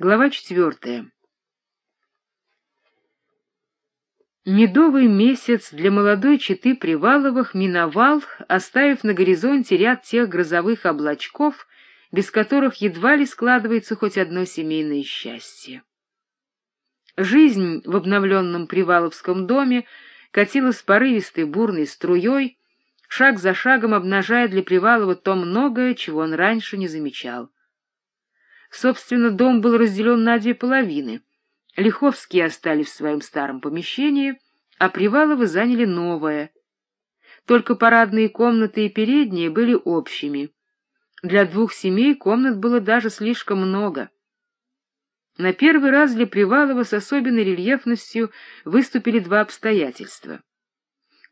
Глава четвертая. Медовый месяц для молодой четы Приваловых миновал, оставив на горизонте ряд тех грозовых облачков, без которых едва ли складывается хоть одно семейное счастье. Жизнь в обновленном Приваловском доме катилась порывистой бурной струей, шаг за шагом обнажая для Привалова то многое, чего он раньше не замечал. Собственно, дом был разделен на две половины. Лиховские остались в своем старом помещении, а Приваловы заняли новое. Только парадные комнаты и передние были общими. Для двух семей комнат было даже слишком много. На первый раз для Привалова с особенной рельефностью выступили два обстоятельства.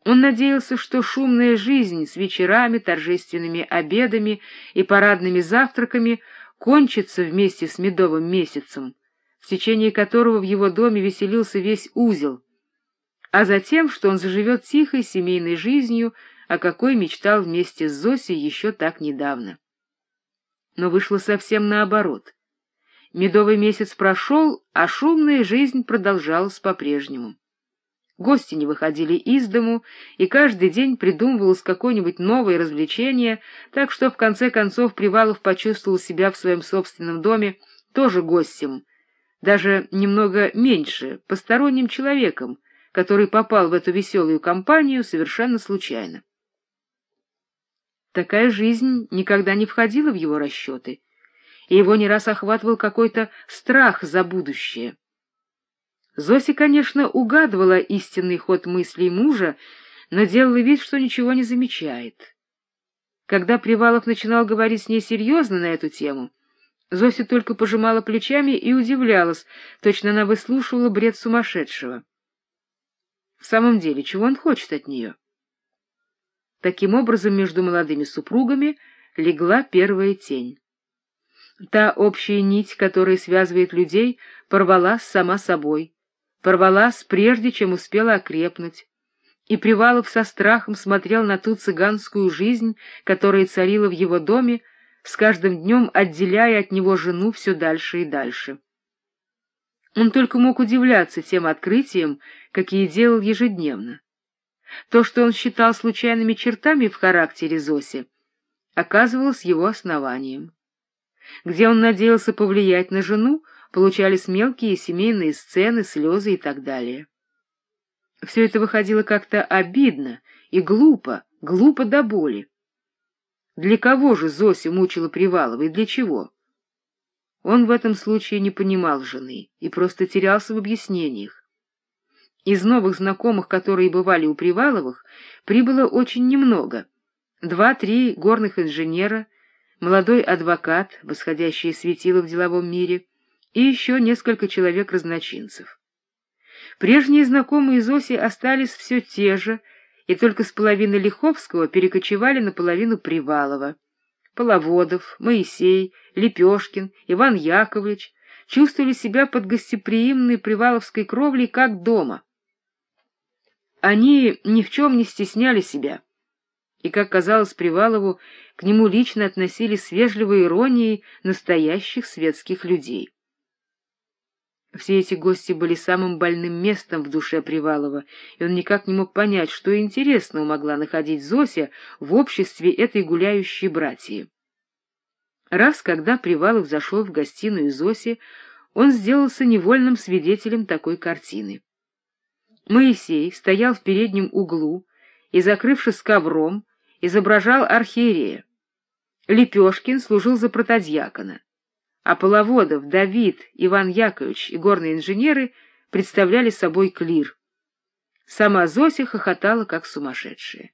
Он надеялся, что шумная жизнь с вечерами, торжественными обедами и парадными завтраками — кончится вместе с медовым месяцем, в течение которого в его доме веселился весь узел, а затем, что он заживет тихой семейной жизнью, о какой мечтал вместе с Зосей еще так недавно. Но вышло совсем наоборот. Медовый месяц прошел, а шумная жизнь продолжалась по-прежнему. Гости не выходили из дому, и каждый день придумывалось какое-нибудь новое развлечение, так что в конце концов Привалов почувствовал себя в своем собственном доме тоже гостем, даже немного меньше, посторонним человеком, который попал в эту веселую компанию совершенно случайно. Такая жизнь никогда не входила в его расчеты, и его не раз охватывал какой-то страх за будущее. Зося, конечно, угадывала истинный ход мыслей мужа, но делала вид, что ничего не замечает. Когда Привалов начинал говорить с ней серьезно на эту тему, Зося только пожимала плечами и удивлялась, точно она выслушивала бред сумасшедшего. В самом деле, чего он хочет от нее? Таким образом, между молодыми супругами легла первая тень. Та общая нить, которая связывает людей, порвалась сама собой, порвалась прежде, чем успела окрепнуть, и Привалов со страхом смотрел на ту цыганскую жизнь, которая царила в его доме, с каждым днем отделяя от него жену все дальше и дальше. Он только мог удивляться тем открытиям, какие делал ежедневно. То, что он считал случайными чертами в характере Зоси, оказывалось его основанием. Где он надеялся повлиять на жену, получались мелкие семейные сцены, слезы и так далее. Все это выходило как-то обидно и глупо, глупо до боли. Для кого же Зося мучила Привалова и для чего? Он в этом случае не понимал жены и просто терялся в объяснениях. Из новых знакомых, которые бывали у Приваловых, прибыло очень немного. Два-три горных инженера, молодой адвокат, восходящее светило в деловом мире — и еще несколько человек-разночинцев. Прежние знакомые Зоси остались все те же, и только с половины Лиховского перекочевали на половину Привалова. Половодов, Моисей, Лепешкин, Иван Яковлевич чувствовали себя под гостеприимной приваловской кровлей как дома. Они ни в чем не стесняли себя, и, как казалось Привалову, к нему лично относились с вежливой иронией настоящих светских людей. Все эти гости были самым больным местом в душе Привалова, и он никак не мог понять, что интересного могла находить Зося в обществе этой гуляющей братьи. Раз, когда Привалов зашел в гостиную Зоси, он сделался невольным свидетелем такой картины. Моисей стоял в переднем углу и, закрывшись ковром, изображал архиерея. Лепешкин служил за протодьякона а Половодов, Давид, Иван Яковлевич и горные инженеры представляли собой клир. Сама Зося хохотала, как сумасшедшая.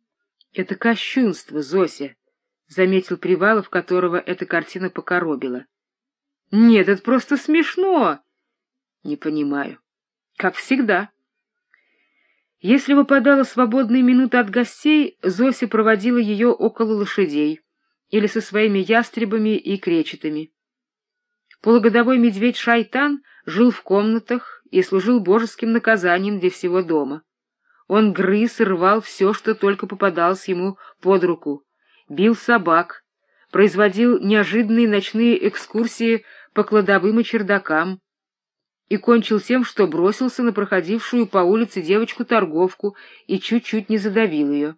— Это кощунство, Зося, — заметил Привалов, которого эта картина покоробила. — Нет, это просто смешно. — Не понимаю. — Как всегда. Если выпадала свободная минута от гостей, Зося проводила ее около лошадей или со своими ястребами и кречетами. Полугодовой медведь Шайтан жил в комнатах и служил божеским наказанием для всего дома. Он грыз и рвал все, что только попадалось ему под руку, бил собак, производил неожиданные ночные экскурсии по кладовым и чердакам, и кончил тем, что бросился на проходившую по улице девочку-торговку и чуть-чуть не задавил ее.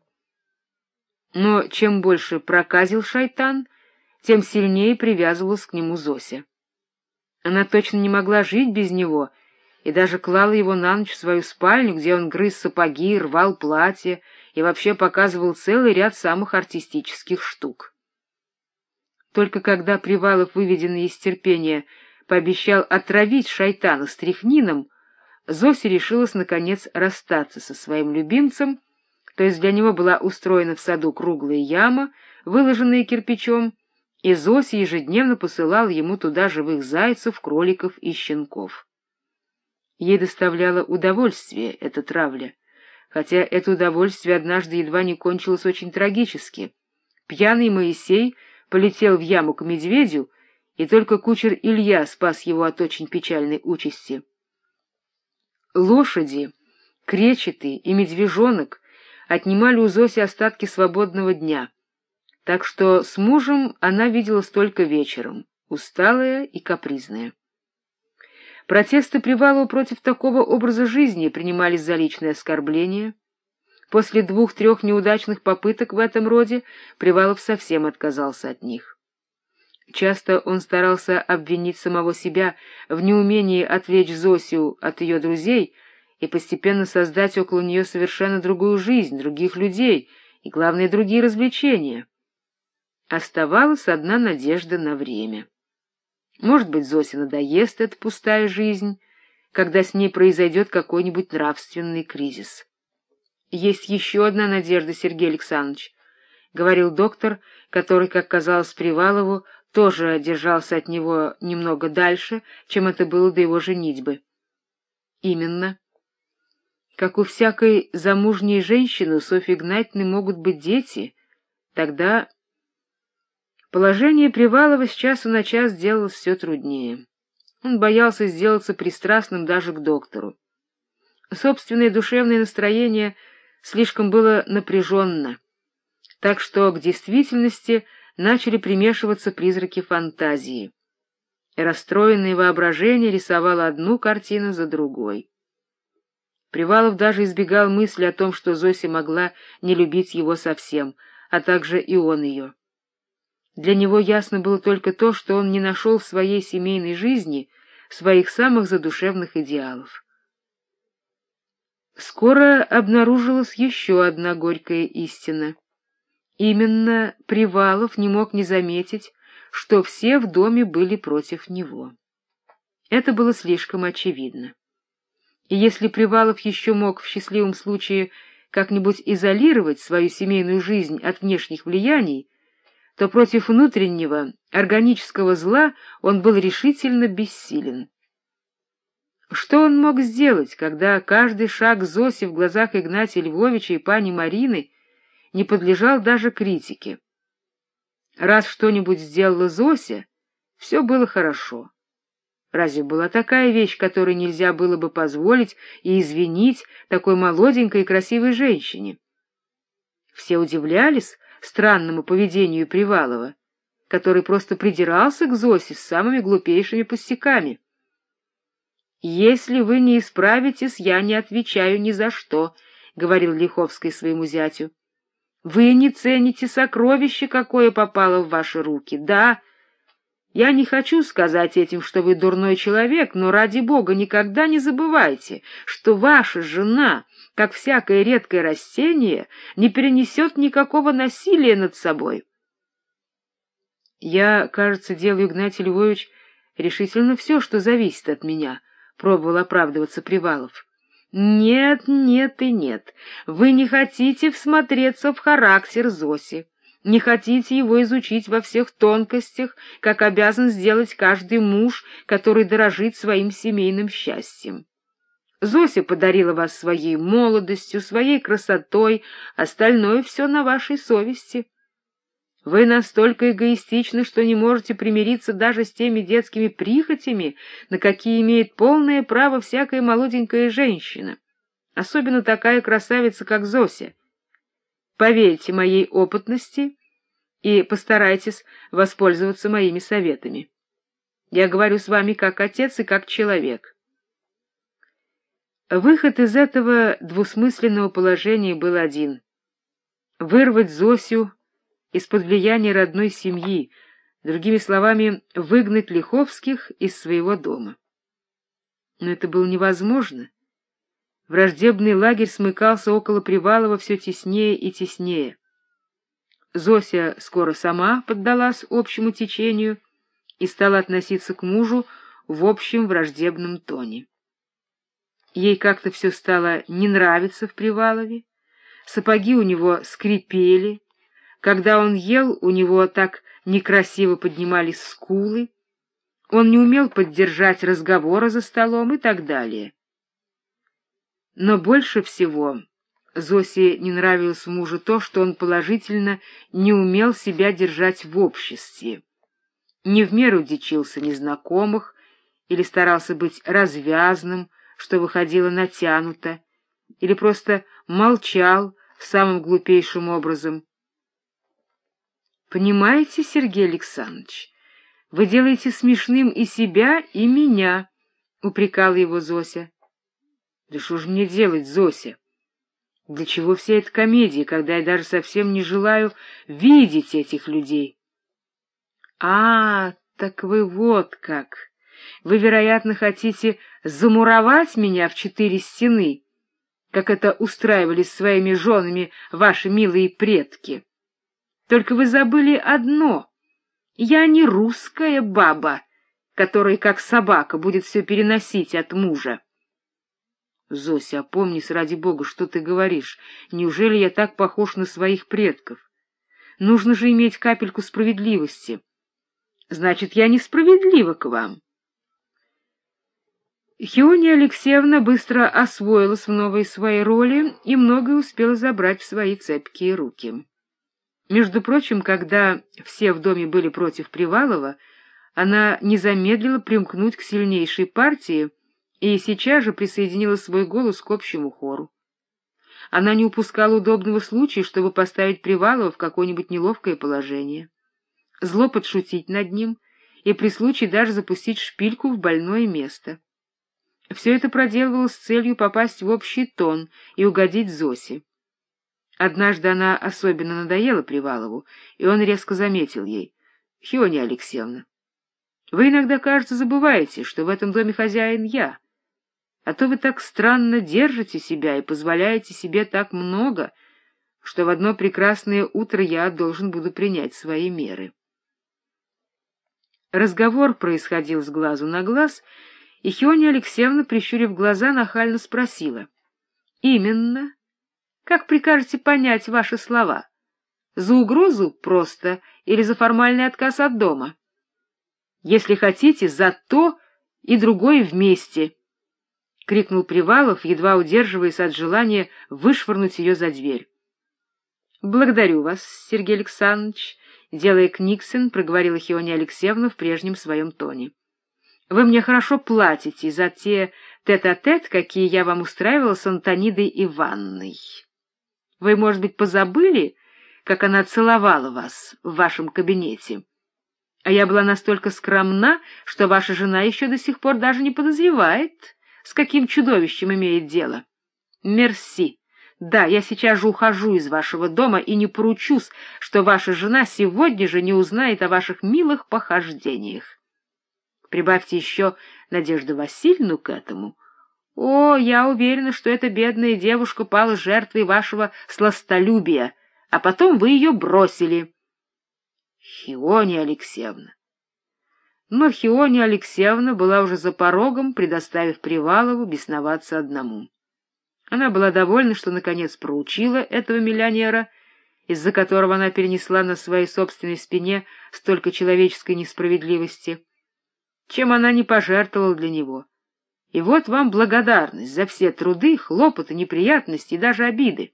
Но чем больше проказил шайтан, тем сильнее привязывалась к нему Зося. Она точно не могла жить без него и даже клала его на ночь в свою спальню, где он грыз сапоги, рвал платье и вообще показывал целый ряд самых артистических штук. Только когда Привалов, выведенный из терпения, пообещал отравить шайтана стряхнином, Зося решилась, наконец, расстаться со своим любимцем, то есть для него была устроена в саду круглая яма, выложенная кирпичом, и Зося ежедневно посылала ему туда живых зайцев, кроликов и щенков. Ей доставляло удовольствие эта травля, хотя это удовольствие однажды едва не кончилось очень трагически. Пьяный Моисей полетел в яму к медведю, и только кучер Илья спас его от очень печальной участи. Лошади, кречеты и медвежонок отнимали у Зоси остатки свободного дня, так что с мужем она виделась только вечером, усталая и капризная. Протесты Привалова против такого образа жизни принимались за личное оскорбление. После двух-трех неудачных попыток в этом роде Привалов совсем отказался от них. Часто он старался обвинить самого себя в неумении отвлечь Зосю от ее друзей и постепенно создать около нее совершенно другую жизнь, других людей и, главное, другие развлечения. Оставалась одна надежда на время. Может быть, Зосе надоест эта пустая жизнь, когда с ней произойдет какой-нибудь нравственный кризис. Есть еще одна надежда, Сергей Александрович, — говорил доктор, который, как казалось Привалову, тоже держался от него немного дальше, чем это было до его женитьбы. Именно. Как у всякой замужней женщины у Софьи Игнатьевны могут быть дети, тогда положение Привалова с часу на час делалось все труднее. Он боялся сделаться пристрастным даже к доктору. Собственное душевное настроение слишком было напряженно, так что к действительности — начали примешиваться призраки фантазии. Расстроенное воображение рисовало одну картину за другой. Привалов даже избегал мысли о том, что Зося могла не любить его совсем, а также и он ее. Для него ясно было только то, что он не нашел в своей семейной жизни своих самых задушевных идеалов. Скоро обнаружилась еще одна горькая истина — Именно Привалов не мог не заметить, что все в доме были против него. Это было слишком очевидно. И если Привалов еще мог в счастливом случае как-нибудь изолировать свою семейную жизнь от внешних влияний, то против внутреннего, органического зла он был решительно бессилен. Что он мог сделать, когда каждый шаг Зоси в глазах Игнатия Львовича и пани Марины не подлежал даже критике. Раз что-нибудь сделала Зося, все было хорошо. Разве была такая вещь, которой нельзя было бы позволить и извинить такой молоденькой и красивой женщине? Все удивлялись странному поведению Привалова, который просто придирался к Зосе с самыми глупейшими пустяками. «Если вы не исправитесь, я не отвечаю ни за что», — говорил Лиховский своему зятю. Вы не цените сокровище, какое попало в ваши руки. Да, я не хочу сказать этим, что вы дурной человек, но ради бога никогда не забывайте, что ваша жена, как всякое редкое растение, не перенесет никакого насилия над собой. Я, кажется, делаю, Игнатий Львович, решительно все, что зависит от меня, — пробовал оправдываться Привалов. Нет, нет и нет. Вы не хотите всмотреться в характер Зоси, не хотите его изучить во всех тонкостях, как обязан сделать каждый муж, который дорожит своим семейным счастьем. Зося подарила вас своей молодостью, своей красотой, остальное все на вашей совести. Вы настолько эгоистичны, что не можете примириться даже с теми детскими прихотями, на какие имеет полное право всякая молоденькая женщина, особенно такая красавица, как Зося. Поверьте моей опытности и постарайтесь воспользоваться моими советами. Я говорю с вами как отец и как человек. Выход из этого двусмысленного положения был один — вырвать Зосю из-под влияния родной семьи, другими словами, выгнать Лиховских из своего дома. Но это было невозможно. Враждебный лагерь смыкался около Привалова все теснее и теснее. Зося скоро сама поддалась общему течению и стала относиться к мужу в общем враждебном тоне. Ей как-то все стало не нравиться в Привалове, сапоги у него скрипели, когда он ел, у него так некрасиво поднимались скулы, он не умел поддержать разговора за столом и так далее. Но больше всего Зосе не нравилось мужу то, что он положительно не умел себя держать в обществе. Не в меру дичился незнакомых или старался быть развязным, что выходило натянуто, или просто молчал самым глупейшим образом. Понимаете, Сергей Александрович, вы делаете смешным и себя, и меня, — упрекала его Зося. Да что ж мне делать, Зося? Для чего вся эта комедия, когда я даже совсем не желаю видеть этих людей? А, так вы вот как! Вы, вероятно, хотите замуровать меня в четыре стены, как это устраивали своими женами ваши милые предки. Только вы забыли одно. Я не русская баба, которая, как собака, будет все переносить от мужа. Зося, опомнись, ради бога, что ты говоришь. Неужели я так похож на своих предков? Нужно же иметь капельку справедливости. Значит, я несправедлива к вам. Хиония Алексеевна быстро освоилась в новой своей роли и многое успела забрать в свои цепкие руки. Между прочим, когда все в доме были против Привалова, она не замедлила примкнуть к сильнейшей партии — и сейчас же присоединила свой голос к общему хору. Она не упускала удобного случая, чтобы поставить Привалова в какое-нибудь неловкое положение, зло подшутить над ним и при случае даже запустить шпильку в больное место. Все это проделывалось с целью попасть в общий тон и угодить Зосе. Однажды она особенно надоела Привалову, и он резко заметил ей. — Хиония Алексеевна, вы иногда, кажется, забываете, что в этом доме хозяин я. А то вы так странно держите себя и позволяете себе так много, что в одно прекрасное утро я должен буду принять свои меры. Разговор происходил с глазу на глаз, и Хиония Алексеевна, прищурив глаза, нахально спросила. — Именно. Как прикажете понять ваши слова? За угрозу просто или за формальный отказ от дома? Если хотите, за то и другое вместе —— крикнул Привалов, едва удерживаясь от желания вышвырнуть ее за дверь. — Благодарю вас, Сергей Александрович, — делая книгсен, проговорила Хиония Алексеевна в прежнем своем тоне. — Вы мне хорошо платите за те тет-а-тет, -тет, какие я вам устраивала с Антонидой Иванной. Вы, может быть, позабыли, как она целовала вас в вашем кабинете? А я была настолько скромна, что ваша жена еще до сих пор даже не подозревает, с каким чудовищем имеет дело. Мерси. Да, я сейчас же ухожу из вашего дома и не поручусь, что ваша жена сегодня же не узнает о ваших милых похождениях. Прибавьте еще Надежду Васильевну к этому. О, я уверена, что эта бедная девушка пала жертвой вашего сластолюбия, а потом вы ее бросили. Хиония Алексеевна, но Хиония Алексеевна была уже за порогом, предоставив Привалову бесноваться одному. Она была довольна, что наконец проучила этого миллионера, из-за которого она перенесла на своей собственной спине столько человеческой несправедливости, чем она не пожертвовала для него. И вот вам благодарность за все труды, хлопоты, неприятности и даже обиды.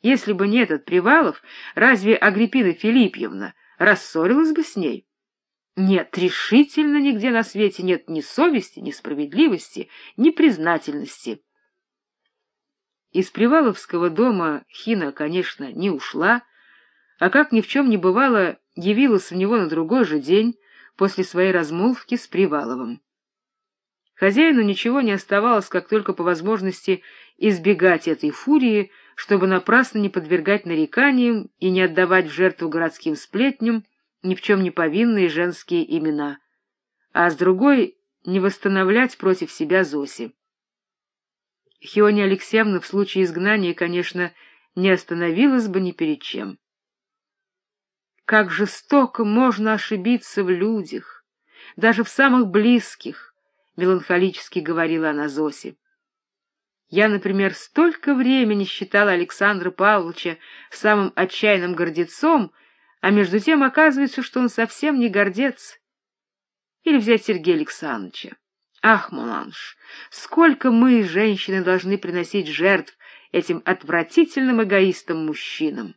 Если бы не этот Привалов, разве Агриппина Филипьевна рассорилась бы с ней? Нет, решительно нигде на свете нет ни совести, ни справедливости, ни признательности. Из Приваловского дома Хина, конечно, не ушла, а как ни в чем не бывало, явилась в него на другой же день, после своей размолвки с Приваловым. Хозяину ничего не оставалось, как только по возможности избегать этой фурии, чтобы напрасно не подвергать нареканиям и не отдавать в жертву городским сплетням ни в чем не повинные женские имена, а с другой — не восстановлять против себя Зоси. Хиония Алексеевна в случае изгнания, конечно, не остановилась бы ни перед чем. Как жестоко можно ошибиться в людях, даже в самых близких, — меланхолически говорила она Зосе. Я, например, столько времени считала Александра Павловича самым отчаянным гордецом, а между тем оказывается, что он совсем не гордец. Или взять Сергея Александровича. Ах, Муланж, сколько мы, женщины, должны приносить жертв этим отвратительным эгоистам-мужчинам!